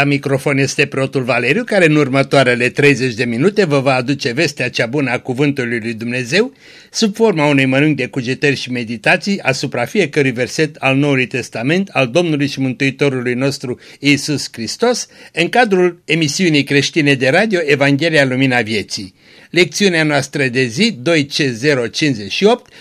La microfon este preotul Valeriu, care în următoarele 30 de minute vă va aduce vestea cea bună a Cuvântului lui Dumnezeu, sub forma unui mănânc de cugetări și meditații asupra fiecărui verset al Noului Testament al Domnului și Mântuitorului nostru Iisus Hristos, în cadrul emisiunii creștine de radio Evanghelia Lumina Vieții. Lecțiunea noastră de zi 2C058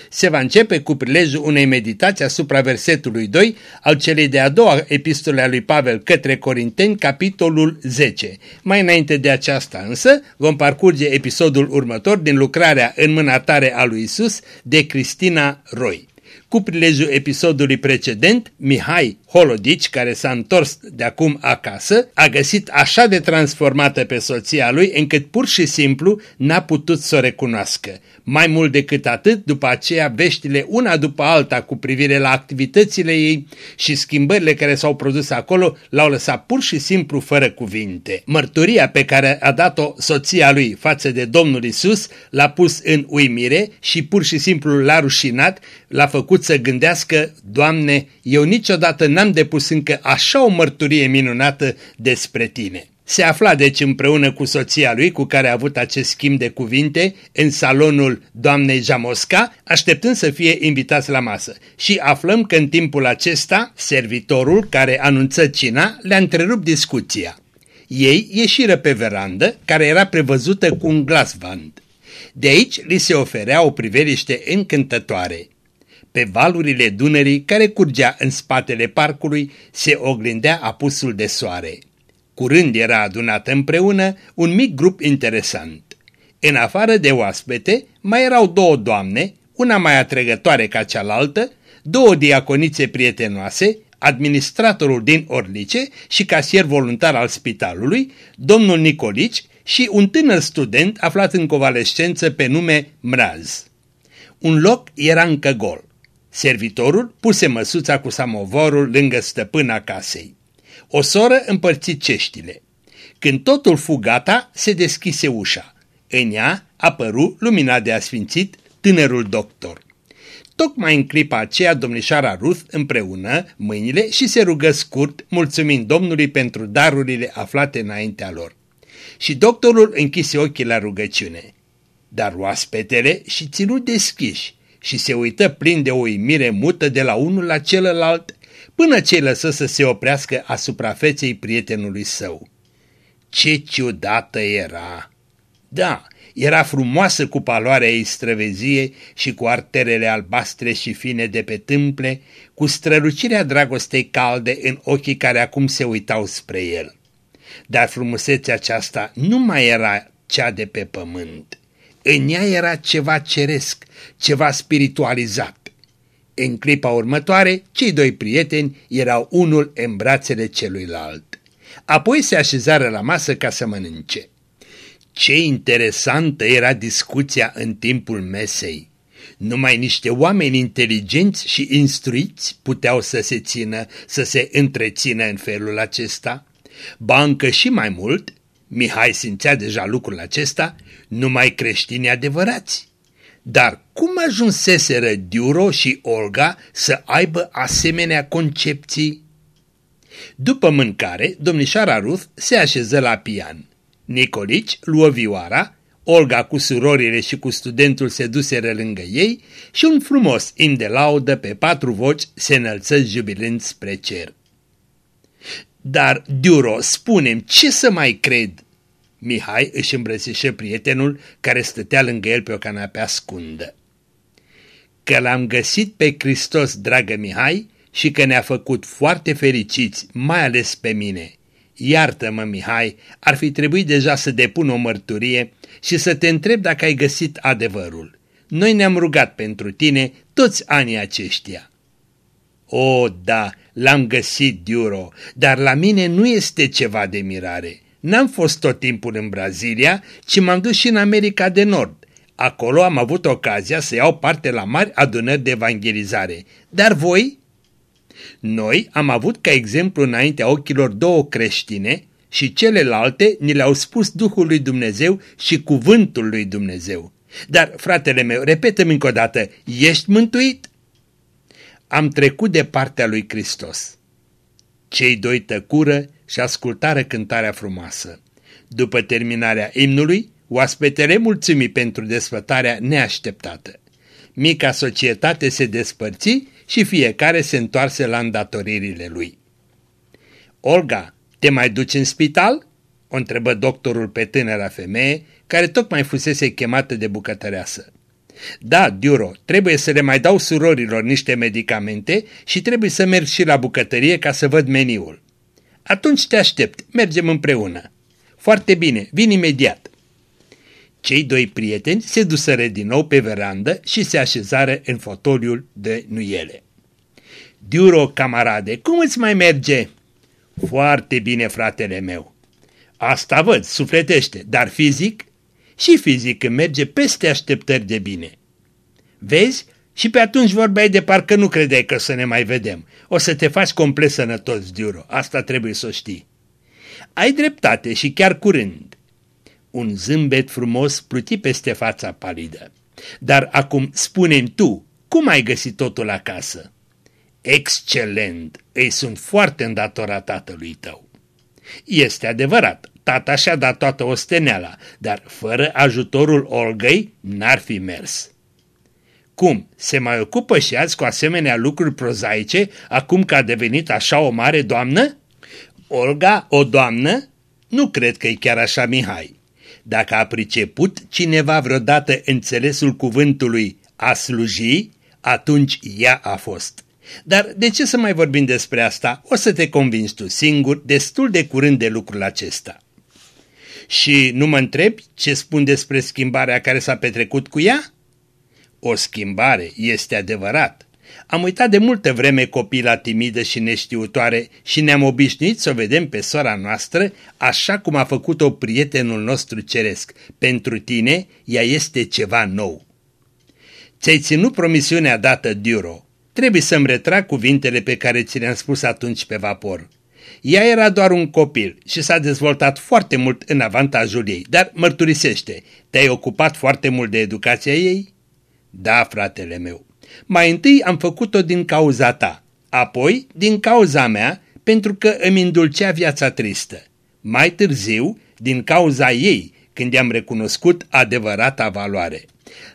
se va începe cu prilejul unei meditații asupra versetului 2 al celei de-a doua epistole a lui Pavel către Corinteni, capitolul 10. Mai înainte de aceasta însă vom parcurge episodul următor din lucrarea în mâna tare a lui Isus de Cristina Roy. Cu prilejul episodului precedent, Mihai Holodici, care s-a întors de acum acasă, a găsit așa de transformată pe soția lui încât pur și simplu n-a putut să o recunoască. Mai mult decât atât, după aceea veștile una după alta cu privire la activitățile ei și schimbările care s-au produs acolo l-au lăsat pur și simplu fără cuvinte. Mărturia pe care a dat-o soția lui față de Domnul Isus l-a pus în uimire și pur și simplu l-a rușinat, l-a făcut să gândească, Doamne, eu niciodată n-am depus încă așa o mărturie minunată despre tine. Se afla deci împreună cu soția lui cu care a avut acest schimb de cuvinte în salonul doamnei Jamosca, așteptând să fie invitați la masă. Și aflăm că în timpul acesta, servitorul care anunță cina le-a întrerupt discuția. Ei ieșiră pe verandă, care era prevăzută cu un glasvand. De aici li se oferea o priveliște încântătoare. Pe valurile Dunării, care curgea în spatele parcului, se oglindea apusul de soare. Curând era adunat împreună un mic grup interesant. În afară de oaspete, mai erau două doamne, una mai atrăgătoare ca cealaltă, două diaconițe prietenoase, administratorul din Orlice și casier voluntar al spitalului, domnul Nicolici și un tânăr student aflat în convalescență pe nume Mraz. Un loc era încă gol. Servitorul puse măsuța cu samovorul lângă stăpâna casei. O soră împărți ceștile. Când totul fu gata, se deschise ușa. În ea apăru lumina de asfințit tânărul doctor. Tocmai în clipa aceea domnișoara Ruth împreună mâinile și se rugă scurt, mulțumind Domnului pentru darurile aflate înaintea lor. Și doctorul închise ochii la rugăciune. Dar oaspetele și ținut deschiși și se uită plin de o uimire mută de la unul la celălalt, până ce lăsă să se oprească asupra feței prietenului său. Ce ciudată era! Da, era frumoasă cu paloarea ei străvezie și cu arterele albastre și fine de pe tâmple, cu strălucirea dragostei calde în ochii care acum se uitau spre el. Dar frumusețea aceasta nu mai era cea de pe pământ. În ea era ceva ceresc, ceva spiritualizat. În clipa următoare, cei doi prieteni erau unul în brațele celuilalt. Apoi se așezară la masă ca să mănânce. Ce interesantă era discuția în timpul mesei. Numai niște oameni inteligenți și instruiți puteau să se țină, să se întrețină în felul acesta. Bancă și mai mult, Mihai simțea deja lucrul acesta, numai creștini adevărați. Dar cum ajunseseră Diuro și Olga să aibă asemenea concepții? După mâncare, domnișoara Ruth se așeză la pian. Nicolici luă vioara, Olga cu surorile și cu studentul se duseră lângă ei și un frumos im de laudă pe patru voci se înălță jubilând spre cer. Dar, Diuro, spunem, ce să mai cred? Mihai își îmbrățișă prietenul care stătea lângă el pe o canapea scundă. Că l-am găsit pe Hristos, dragă Mihai, și că ne-a făcut foarte fericiți, mai ales pe mine. Iartă-mă, Mihai, ar fi trebuit deja să depun o mărturie și să te întreb dacă ai găsit adevărul. Noi ne-am rugat pentru tine toți anii aceștia. O, da, l-am găsit, Diuro, dar la mine nu este ceva de mirare. N-am fost tot timpul în Brazilia, ci m-am dus și în America de Nord. Acolo am avut ocazia să iau parte la mari adunări de evangelizare. Dar voi? Noi am avut ca exemplu înaintea ochilor două creștine și celelalte ni le-au spus Duhul lui Dumnezeu și cuvântul lui Dumnezeu. Dar, fratele meu, repetă-mi încă o dată, ești mântuit? Am trecut de partea lui Hristos. Cei doi tăcură și ascultară cântarea frumoasă. După terminarea imnului, oaspetele mulțumi pentru desfătarea neașteptată. Mica societate se despărți și fiecare se întoarse la îndatoririle lui. Olga, te mai duci în spital?" o întrebă doctorul pe tânăra femeie, care tocmai fusese chemată de bucătăreasă. Da, Diuro, trebuie să le mai dau surorilor niște medicamente și trebuie să merg și la bucătărie ca să văd meniul. Atunci te aștept, mergem împreună. Foarte bine, vin imediat. Cei doi prieteni se duseră din nou pe verandă și se așezară în fotoliul de nuiele. Diuro, camarade, cum îți mai merge? Foarte bine, fratele meu. Asta văd, sufletește, dar fizic? Și fizic îmi merge peste așteptări de bine. Vezi? Și pe atunci vorbeai de parcă nu credeai că să ne mai vedem. O să te faci complet sănătos, Diuro, asta trebuie să o știi. Ai dreptate și chiar curând. Un zâmbet frumos pluti peste fața palidă. Dar acum spune tu, cum ai găsit totul acasă? Excelent! Îi sunt foarte îndatorat tatălui tău. Este adevărat, tata și-a dat toată osteneala, dar fără ajutorul Olgăi n-ar fi mers. Cum, se mai ocupă și azi cu asemenea lucruri prozaice, acum că a devenit așa o mare doamnă? Olga, o doamnă? Nu cred că e chiar așa, Mihai. Dacă a priceput cineva vreodată înțelesul cuvântului a sluji, atunci ea a fost. Dar de ce să mai vorbim despre asta? O să te convingi tu singur destul de curând de lucrul acesta. Și nu mă întrebi ce spun despre schimbarea care s-a petrecut cu ea? O schimbare, este adevărat. Am uitat de multă vreme copila timidă și neștiutoare și ne-am obișnuit să o vedem pe sora noastră așa cum a făcut-o prietenul nostru ceresc. Pentru tine, ea este ceva nou. Ți-ai ținut promisiunea dată, Duro. Trebuie să-mi retrag cuvintele pe care ți le-am spus atunci pe vapor. Ea era doar un copil și s-a dezvoltat foarte mult în avantajul ei, dar mărturisește, te-ai ocupat foarte mult de educația ei? Da, fratele meu. Mai întâi am făcut-o din cauza ta, apoi din cauza mea, pentru că îmi îndulcea viața tristă. Mai târziu, din cauza ei, când i-am recunoscut adevărata valoare.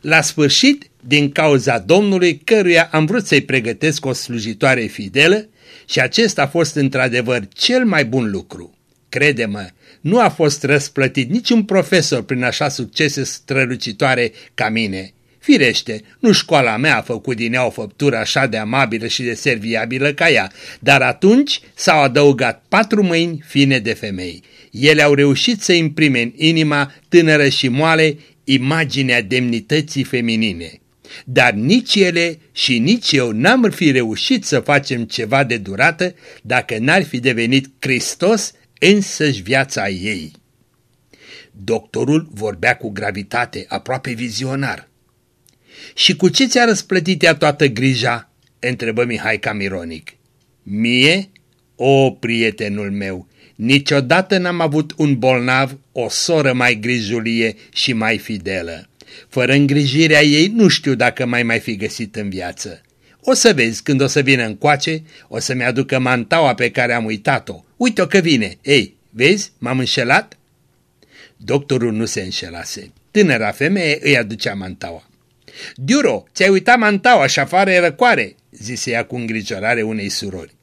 La sfârșit, din cauza Domnului, căruia am vrut să-i pregătesc o slujitoare fidelă și acesta a fost într-adevăr cel mai bun lucru. Crede-mă, nu a fost răsplătit niciun profesor prin așa succese strălucitoare ca mine. Firește, nu școala mea a făcut din ea o făptură așa de amabilă și de serviabilă ca ea, dar atunci s-au adăugat patru mâini fine de femei. Ele au reușit să imprime în inima tânără și moale imaginea demnității feminine. Dar nici ele și nici eu n-am fi reușit să facem ceva de durată dacă n-ar fi devenit Hristos însăși viața ei. Doctorul vorbea cu gravitate, aproape vizionar. Și cu ce ți-a răsplătit ea toată grija?" întrebă Mihai Camironic. Mie? O, prietenul meu, niciodată n-am avut un bolnav, o soră mai grijulie și mai fidelă. Fără îngrijirea ei nu știu dacă mai mai fi găsit în viață. O să vezi când o să vină încoace, o să-mi aducă mantaua pe care am uitat-o. Uite-o că vine. Ei, vezi, m-am înșelat? Doctorul nu se înșelase. Tânăra femeie îi aducea mantaua. Diuro, ți-ai uitat mantaua și afară e răcoare, zise ea cu îngrijorare unei surori.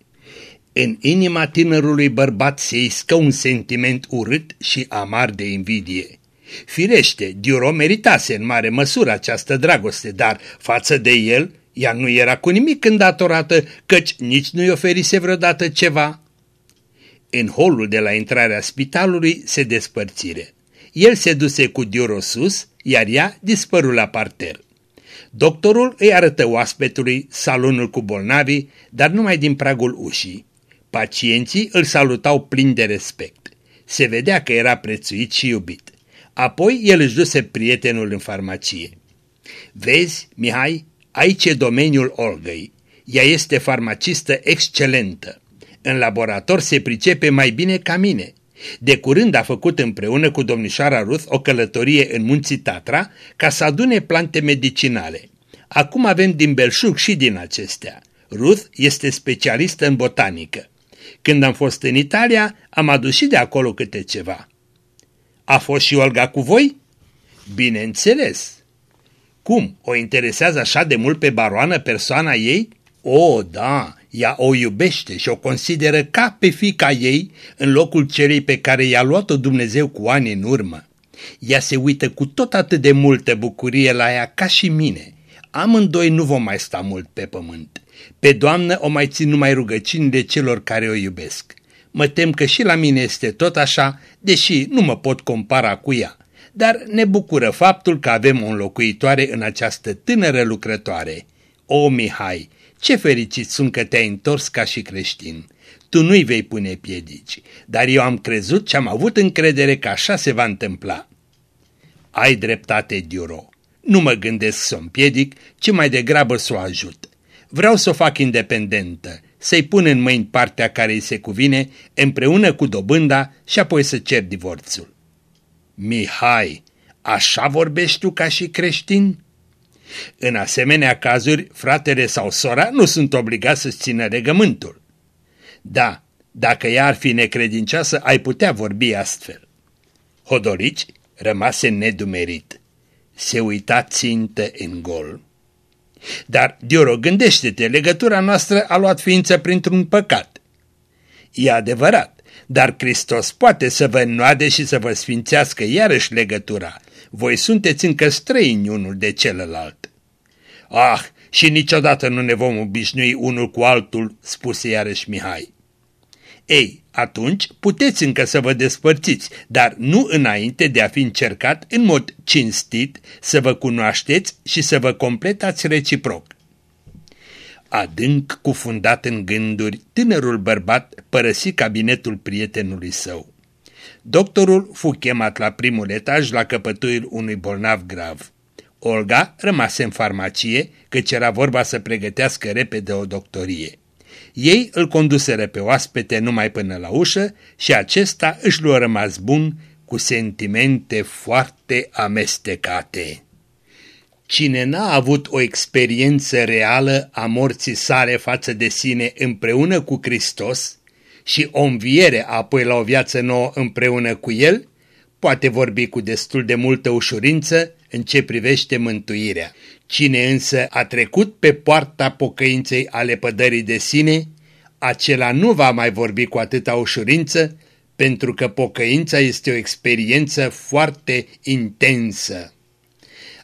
În inima tânărului bărbat se iscă un sentiment urât și amar de invidie. Firește, Diuro meritase în mare măsură această dragoste, dar față de el, ea nu era cu nimic îndatorată, căci nici nu-i oferise vreodată ceva. În holul de la intrarea spitalului se despărțire. El se duse cu Diuro sus, iar ea dispăru la parter. Doctorul îi arătă oaspetului salonul cu bolnavii, dar numai din pragul ușii. Pacienții îl salutau plini de respect. Se vedea că era prețuit și iubit. Apoi el își duse prietenul în farmacie. Vezi, Mihai, aici e domeniul Olgăi. Ea este farmacistă excelentă. În laborator se pricepe mai bine ca mine. De curând a făcut împreună cu domnișoara Ruth o călătorie în munții Tatra ca să adune plante medicinale. Acum avem din belșug și din acestea. Ruth este specialistă în botanică. Când am fost în Italia, am adus și de acolo câte ceva. A fost și Olga cu voi? Bineînțeles. Cum, o interesează așa de mult pe baroană persoana ei? O, da, ea o iubește și o consideră ca pe fica ei în locul celei pe care i-a luat-o Dumnezeu cu ani în urmă. Ea se uită cu tot atât de multă bucurie la ea ca și mine. Amândoi nu vom mai sta mult pe pământ. Pe Doamnă o mai țin numai rugăciunile celor care o iubesc. Mă tem că și la mine este tot așa, deși nu mă pot compara cu ea. Dar ne bucură faptul că avem o înlocuitoare în această tânără lucrătoare. O, Mihai, ce fericit sunt că te-ai întors ca și creștin. Tu nu-i vei pune piedici, dar eu am crezut și am avut încredere că așa se va întâmpla. Ai dreptate, Diuro. Nu mă gândesc să o împiedic, ci mai degrabă să o ajut. Vreau să o fac independentă, să-i pun în mâini partea care îi se cuvine, împreună cu dobânda și apoi să cer divorțul. Mihai, așa vorbești tu ca și creștin? În asemenea cazuri, fratele sau sora nu sunt obligați să-ți țină legământul. Da, dacă ea ar fi necredincioasă, ai putea vorbi astfel. Hodolici rămase nedumerit. Se uita țintă în gol. Dar, Dioro, gândește-te, legătura noastră a luat ființă printr-un păcat. E adevărat, dar Hristos poate să vă înnoade și să vă sfințească iarăși legătura. Voi sunteți încă străini unul de celălalt. Ah, și niciodată nu ne vom obișnui unul cu altul, spuse iarăși Mihai. Ei, atunci puteți încă să vă despărțiți, dar nu înainte de a fi încercat în mod cinstit să vă cunoașteți și să vă completați reciproc. Adânc cufundat în gânduri, tânărul bărbat părăsi cabinetul prietenului său. Doctorul fu chemat la primul etaj la căpătuiul unui bolnav grav. Olga rămase în farmacie, căci era vorba să pregătească repede o doctorie. Ei îl conduseră pe oaspete numai până la ușă și acesta își luă rămas bun cu sentimente foarte amestecate. Cine n-a avut o experiență reală a morții sale față de sine împreună cu Hristos și o înviere apoi la o viață nouă împreună cu El, poate vorbi cu destul de multă ușurință în ce privește mântuirea. Cine însă a trecut pe poarta pocăinței ale pădării de sine, acela nu va mai vorbi cu atâta ușurință, pentru că pocăința este o experiență foarte intensă.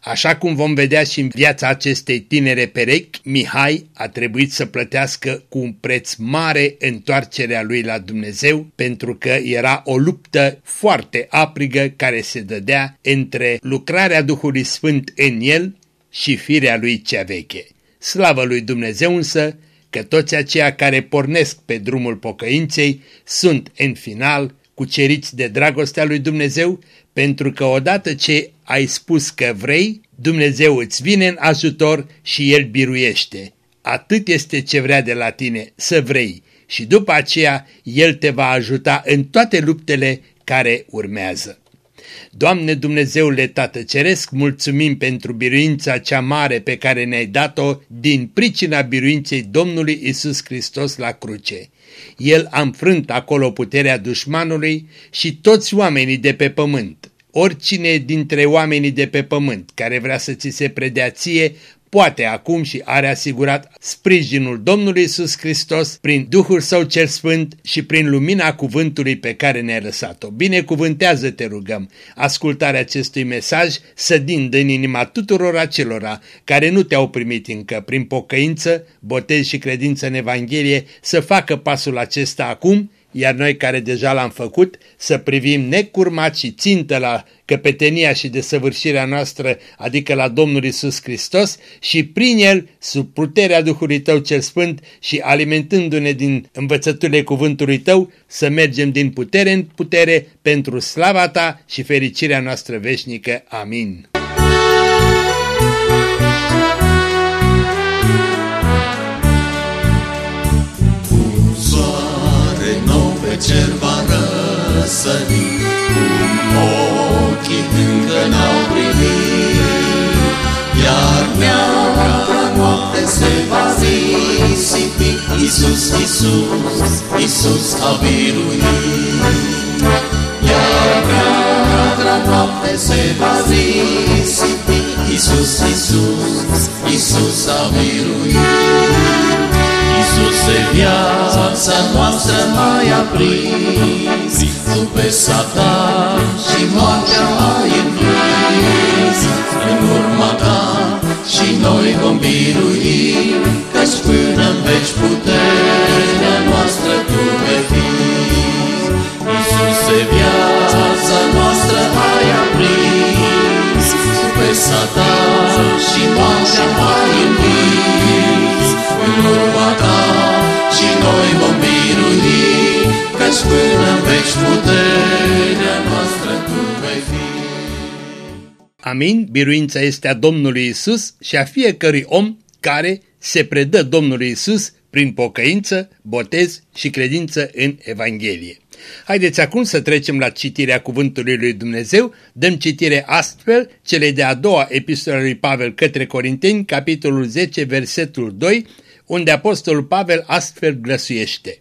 Așa cum vom vedea și în viața acestei tinere perechi, Mihai a trebuit să plătească cu un preț mare întoarcerea lui la Dumnezeu, pentru că era o luptă foarte aprigă care se dădea între lucrarea Duhului Sfânt în el și firea lui cea veche. Slavă lui Dumnezeu însă că toți aceia care pornesc pe drumul pocăinței sunt în final cuceriți de dragostea lui Dumnezeu, pentru că odată ce ai spus că vrei, Dumnezeu îți vine în ajutor și El biruiește. Atât este ce vrea de la tine, să vrei, și după aceea El te va ajuta în toate luptele care urmează. Doamne Dumnezeule Tată Ceresc, mulțumim pentru biruința cea mare pe care ne-ai dat-o din pricina biruinței Domnului Isus Hristos la cruce. El a înfrânt acolo puterea dușmanului și toți oamenii de pe pământ. Oricine dintre oamenii de pe pământ care vrea să ți se predea ție, poate acum și are asigurat sprijinul Domnului Isus Hristos prin Duhul Său cel Sfânt și prin lumina cuvântului pe care ne-a lăsat-o. Binecuvântează, te rugăm, ascultarea acestui mesaj să dindă în inima tuturor acelora care nu te-au primit încă prin pocăință, botez și credință în Evanghelie, să facă pasul acesta acum iar noi care deja l-am făcut să privim necurmat și țintă la căpetenia și desăvârșirea noastră, adică la Domnul Isus Hristos și prin El, sub puterea Duhului Tău cel Sfânt și alimentându-ne din învățăturile cuvântului Tău, să mergem din putere în putere pentru slava Ta și fericirea noastră veșnică. Amin. Cer va răsări, ochii încă n-au privit, iar neagra noapte se va risipi, Isus, Isus, Isus a biruit. Iar prea neagră noapte se va risipi. Isus, Isus, Isus a biruit. Isus e viața noastră mai aprins, Tu pe Satan și moartea ai învins. În urma ta și noi vom birui, Căci până în veci puterea noastră Tu vei fi. e viața noastră ai aprins, Tu pe Satan și moartea ai învins. În urma Amin, biruința este a Domnului Isus și a fiecărui om care se predă Domnului Isus prin pocăință, botez și credință în Evanghelie. Haideți acum să trecem la citirea Cuvântului lui Dumnezeu. Dăm citire astfel cele de-a doua epistolă lui Pavel către Corinteni, capitolul 10, versetul 2, unde apostolul Pavel astfel glăsuiește.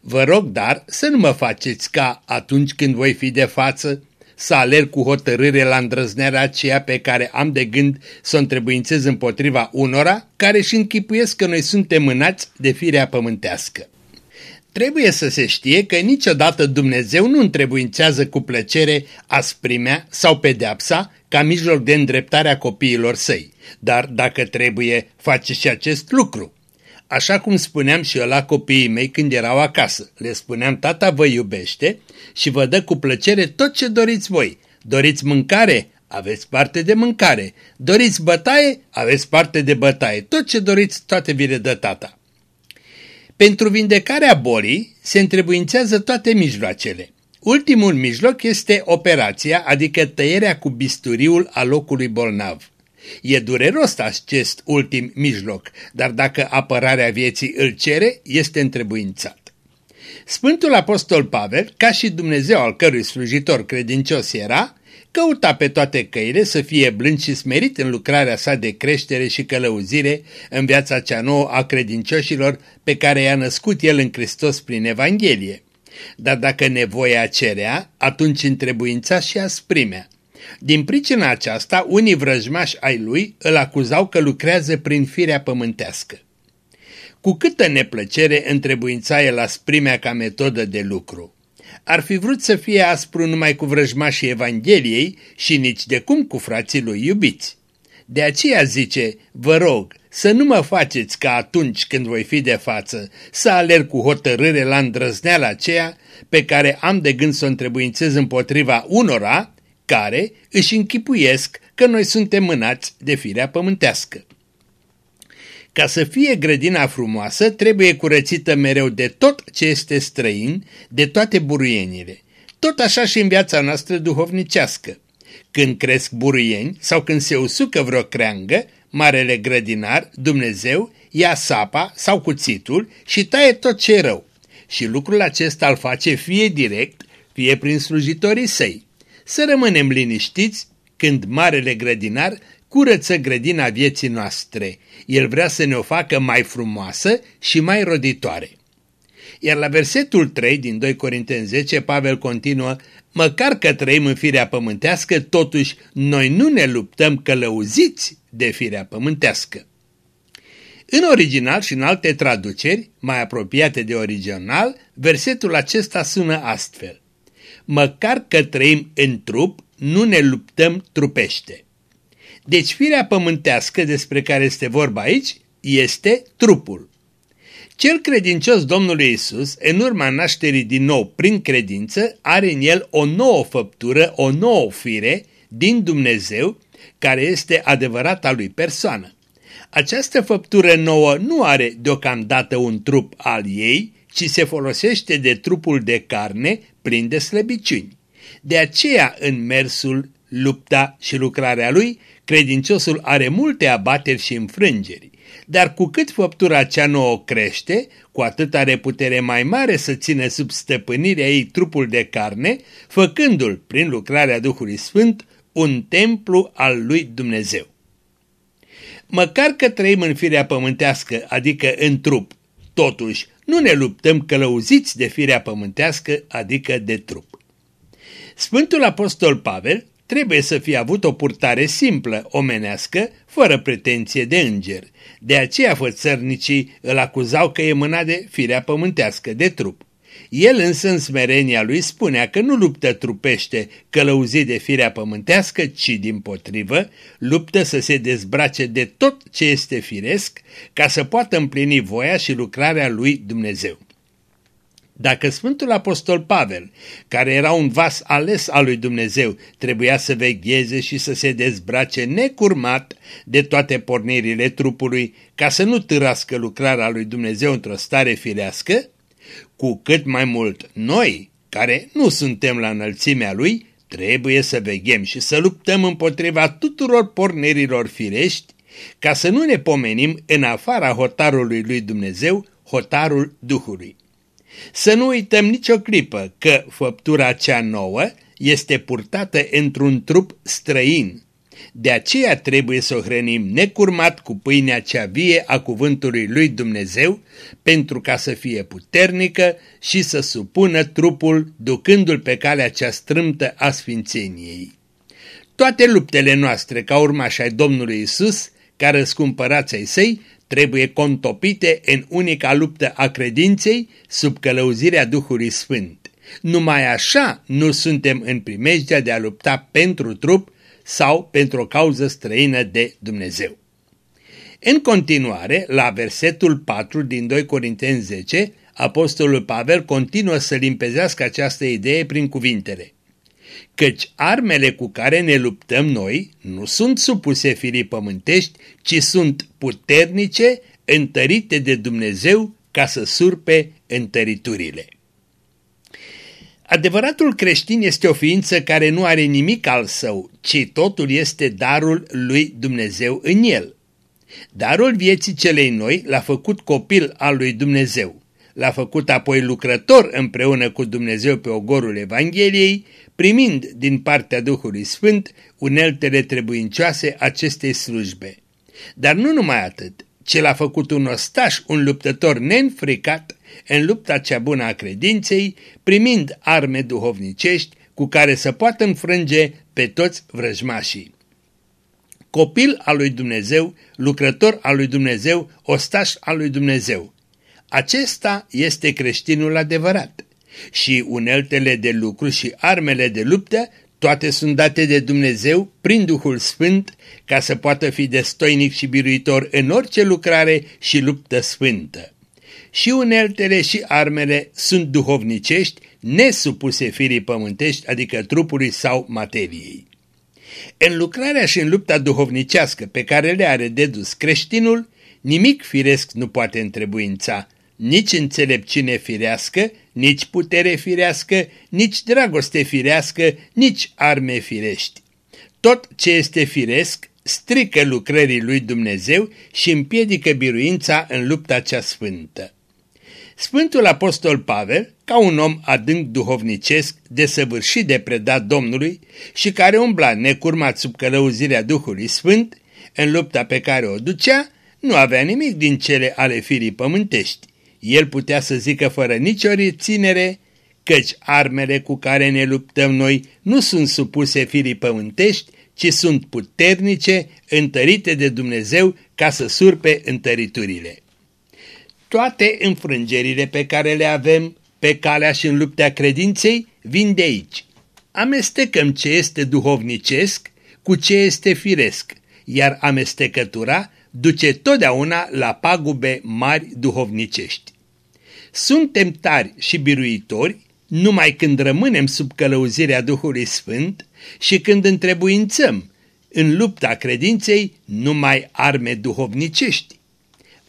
Vă rog, dar, să nu mă faceți ca atunci când voi fi de față, să alerg cu hotărâre la îndrăznerea aceea pe care am de gând să o întrebuințez împotriva unora care își închipuiesc că noi suntem mânați de firea pământească. Trebuie să se știe că niciodată Dumnezeu nu întrebuințează cu plăcere asprimea sau pedeapsa ca mijloc de îndreptare a copiilor săi, dar dacă trebuie, face și acest lucru. Așa cum spuneam și eu la copiii mei când erau acasă, le spuneam, tata vă iubește și vă dă cu plăcere tot ce doriți voi. Doriți mâncare? Aveți parte de mâncare. Doriți bătaie? Aveți parte de bătaie. Tot ce doriți, toate vi le dă tata. Pentru vindecarea bolii se întrebuințează toate mijloacele. Ultimul mijloc este operația, adică tăierea cu bisturiul a locului bolnav. E dureros acest ultim mijloc, dar dacă apărarea vieții îl cere, este întrebuințat. Sfântul Apostol Pavel, ca și Dumnezeu al cărui slujitor credincios era, căuta pe toate căile să fie blând și smerit în lucrarea sa de creștere și călăuzire în viața cea nouă a credincioșilor pe care i-a născut el în Hristos prin Evanghelie. Dar dacă nevoia cerea, atunci întrebuința și asprimea. Din pricina aceasta, unii vrăjmași ai lui îl acuzau că lucrează prin firea pământească. Cu câtă neplăcere întrebuința el asprimea ca metodă de lucru. Ar fi vrut să fie aspru numai cu vrăjmașii Evangheliei și nici de cum cu frații lui iubiți. De aceea zice, vă rog, să nu mă faceți ca atunci când voi fi de față, să alerg cu hotărâre la îndrăzneala aceea pe care am de gând să o întrebuințez împotriva unora care își închipuiesc că noi suntem mânați de firea pământească. Ca să fie grădina frumoasă, trebuie curățită mereu de tot ce este străin, de toate buruienile. Tot așa și în viața noastră duhovnicească. Când cresc buruieni sau când se usucă vreo creangă, marele grădinar, Dumnezeu, ia sapa sau cuțitul și taie tot ce e rău. Și lucrul acesta îl face fie direct, fie prin slujitorii săi. Să rămânem liniștiți când marele grădinar curăță grădina vieții noastre. El vrea să ne o facă mai frumoasă și mai roditoare. Iar la versetul 3 din 2 Corinteni 10, Pavel continuă, Măcar că trăim în firea pământească, totuși noi nu ne luptăm călăuziți de firea pământească. În original și în alte traduceri, mai apropiate de original, versetul acesta sună astfel. Măcar că trăim în trup, nu ne luptăm trupește. Deci firea pământească despre care este vorba aici este trupul. Cel credincios Domnului Isus, în urma nașterii din nou prin credință, are în el o nouă făptură, o nouă fire din Dumnezeu, care este adevărata lui persoană. Această făptură nouă nu are deocamdată un trup al ei, ci se folosește de trupul de carne plin de slăbiciuni. De aceea, în mersul, lupta și lucrarea lui, credinciosul are multe abateri și înfrângeri dar cu cât făptura cea nouă crește, cu atât are putere mai mare să țină sub stăpânirea ei trupul de carne, făcându-l, prin lucrarea Duhului Sfânt, un templu al lui Dumnezeu. Măcar că trăim în firea pământească, adică în trup, Totuși, nu ne luptăm călăuziți de firea pământească, adică de trup. Sfântul Apostol Pavel trebuie să fie avut o purtare simplă, omenească, fără pretenție de înger. De aceea fățărnicii îl acuzau că e mâna de firea pământească, de trup. El însă în smerenia lui spunea că nu luptă trupește călăuzit de firea pământească, ci din potrivă luptă să se dezbrace de tot ce este firesc ca să poată împlini voia și lucrarea lui Dumnezeu. Dacă Sfântul Apostol Pavel, care era un vas ales al lui Dumnezeu, trebuia să vegheze și să se dezbrace necurmat de toate pornirile trupului ca să nu târască lucrarea lui Dumnezeu într-o stare firească, cu cât mai mult noi, care nu suntem la înălțimea lui, trebuie să veghem și să luptăm împotriva tuturor pornerilor firești, ca să nu ne pomenim în afara hotarului lui Dumnezeu, hotarul Duhului. Să nu uităm nicio clipă că făptura cea nouă este purtată într-un trup străin. De aceea trebuie să o hrănim necurmat cu pâinea cea vie a cuvântului lui Dumnezeu, pentru ca să fie puternică și să supună trupul, ducându-l pe calea cea strâmtă a sfințeniei. Toate luptele noastre ca urmași ai Domnului Isus, ca răscumpărați ai săi, trebuie contopite în unica luptă a credinței sub călăuzirea Duhului Sfânt. Numai așa nu suntem în primejdea de a lupta pentru trup sau pentru o cauză străină de Dumnezeu. În continuare, la versetul 4 din 2 Corinteni 10, Apostolul Pavel continuă să limpezească această idee prin cuvintele căci armele cu care ne luptăm noi nu sunt supuse firii pământești, ci sunt puternice, întărite de Dumnezeu ca să surpe întăriturile. Adevăratul creștin este o ființă care nu are nimic al său, ci totul este darul lui Dumnezeu în el. Darul vieții celei noi l-a făcut copil al lui Dumnezeu. L-a făcut apoi lucrător împreună cu Dumnezeu pe ogorul Evangheliei, primind din partea Duhului Sfânt uneltele trebuincioase acestei slujbe. Dar nu numai atât, ce l-a făcut un ostaș, un luptător neînfricat în lupta cea bună a credinței, primind arme duhovnicești cu care să poată înfrânge pe toți vrăjmașii. Copil al lui Dumnezeu, lucrător al lui Dumnezeu, ostaș al lui Dumnezeu. Acesta este creștinul adevărat și uneltele de lucru și armele de luptă, toate sunt date de Dumnezeu prin Duhul Sfânt ca să poată fi destoinic și biruitor în orice lucrare și luptă sfântă. Și uneltele și armele sunt duhovnicești, nesupuse firii pământești, adică trupului sau materiei. În lucrarea și în lupta duhovnicească pe care le are dedus creștinul, nimic firesc nu poate întrebuința, nici înțelepciune firească, nici putere firească, nici dragoste firească, nici arme firești. Tot ce este firesc strică lucrării lui Dumnezeu și împiedică biruința în lupta cea sfântă. Sfântul Apostol Pavel, ca un om adânc duhovnicesc, desăvârșit de predat Domnului și care umbla necurmat sub călăuzirea Duhului Sfânt, în lupta pe care o ducea, nu avea nimic din cele ale firii pământești el putea să zică fără nicio reținere, căci armele cu care ne luptăm noi nu sunt supuse firii pământești, ci sunt puternice, întărite de Dumnezeu ca să surpe întăriturile. Toate înfrângerile pe care le avem pe calea și în luptea credinței vin de aici. Amestecăm ce este duhovnicesc cu ce este firesc, iar amestecătura duce totdeauna la pagube mari duhovnicești. Suntem tari și biruitori numai când rămânem sub călăuzirea Duhului Sfânt și când întrebuințăm în lupta credinței numai arme duhovnicești.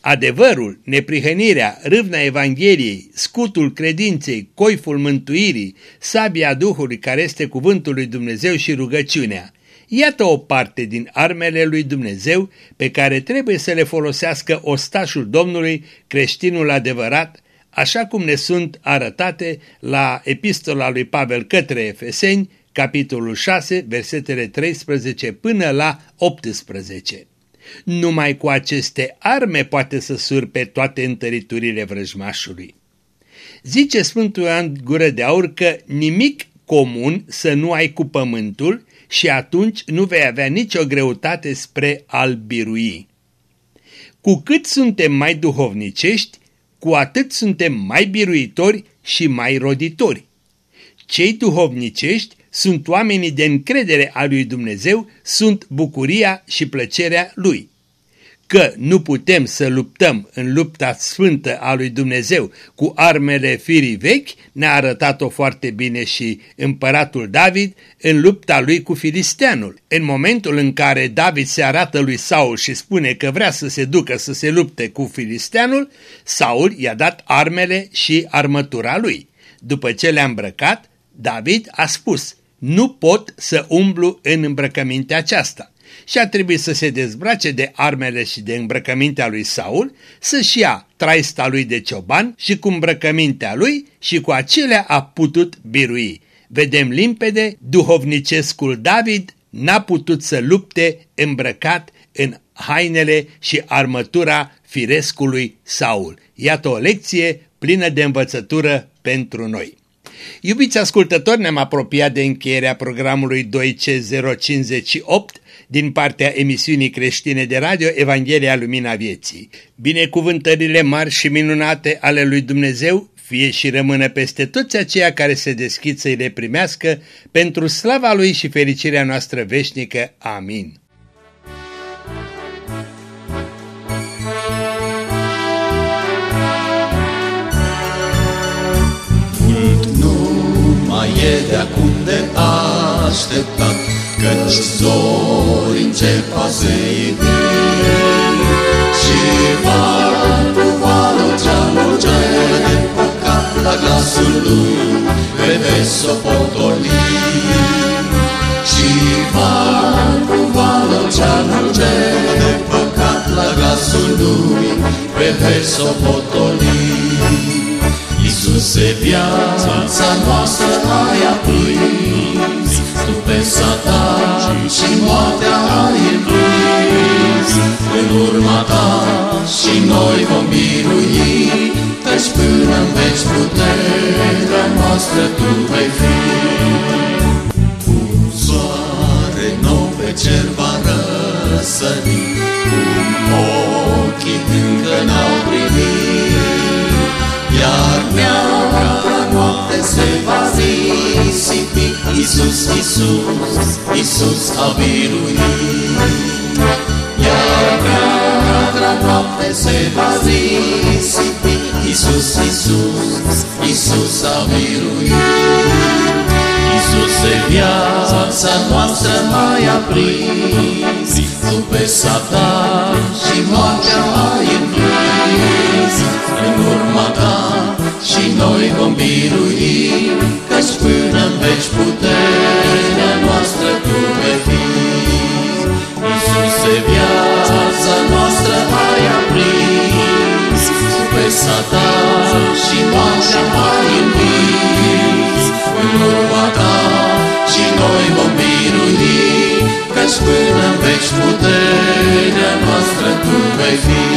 Adevărul, neprihănirea, râvna Evangheliei, scutul credinței, coiful mântuirii, sabia Duhului care este cuvântul lui Dumnezeu și rugăciunea. Iată o parte din armele lui Dumnezeu pe care trebuie să le folosească ostașul Domnului, creștinul adevărat, așa cum ne sunt arătate la epistola lui Pavel către Efeseni, capitolul 6, versetele 13 până la 18. Numai cu aceste arme poate să surpe toate întăriturile vrăjmașului. Zice Sfântul Ioan Gură de Aur că nimic comun să nu ai cu pământul și atunci nu vei avea nicio greutate spre al birui. Cu cât suntem mai duhovnicești, cu atât suntem mai biruitori și mai roditori. Cei duhovnicești sunt oamenii de încredere a lui Dumnezeu, sunt bucuria și plăcerea lui că nu putem să luptăm în lupta sfântă a lui Dumnezeu cu armele firii vechi, ne-a arătat-o foarte bine și împăratul David în lupta lui cu filisteanul. În momentul în care David se arată lui Saul și spune că vrea să se ducă să se lupte cu filisteanul, Saul i-a dat armele și armătura lui. După ce le-a îmbrăcat, David a spus, nu pot să umblu în îmbrăcămintea aceasta și a trebuit să se dezbrace de armele și de îmbrăcămintea lui Saul, să-și ia traista lui de cioban și cu îmbrăcămintea lui și cu acelea a putut birui. Vedem limpede, duhovnicescul David n-a putut să lupte îmbrăcat în hainele și armătura firescului Saul. Iată o lecție plină de învățătură pentru noi. Iubiți ascultători, ne-am apropiat de încheierea programului 2C058 din partea emisiunii creștine de radio Evanghelia Lumina Vieții. Binecuvântările mari și minunate ale lui Dumnezeu fie și rămână peste toți aceia care se deschid să-i le primească pentru slava Lui și fericirea noastră veșnică. Amin. Mai e de acum de așteptat Căci zori încep a se iubi Și val cu valul cealul ce de păcat La glasul lui pe vezi o potoli Și val cu valul cealul ce de păcat La glasul lui pe vezi o potoli Iisuse, viața noastră ai aprins, Tu pe Satan și moartea ai învins. În urma Ta și noi vom birui, Căci până în veci puterea noastră Tu vei fi. Un soare nou pe cer va răsări, Cum ochii încă n-au privit, iar neagra noapte se va zisipi. Iisus, Iisus, Iisus a biruit. Iar neagra noapte se va zisipi. Iisus, Iisus, Iisus a biruit. Iisuse, viața noastră mai aprins, Tu pe Satan și moartea vis În urma ta și noi vom birui Căci până-n veci puterea noastră tu vei fi Iisuse, viața noastră ai aprins Supesa ta și noastră ai învins. În urma ta și noi vom birui Căci până-n veci puterea noastră tu vei fi